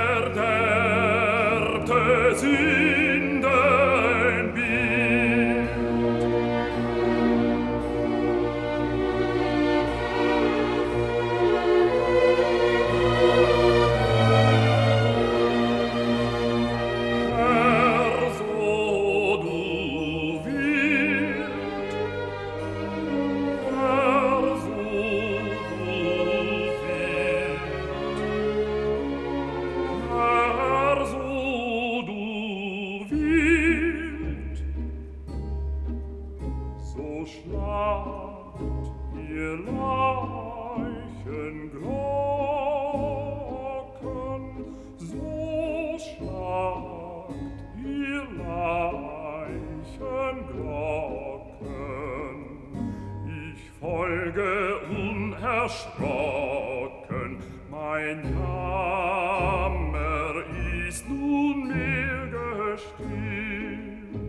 verderbte sie dergleichen Glocken, so schlagt ihr Leichenglocken. Ich folge unerschrocken, mein Jammer ist nun mir gestillt.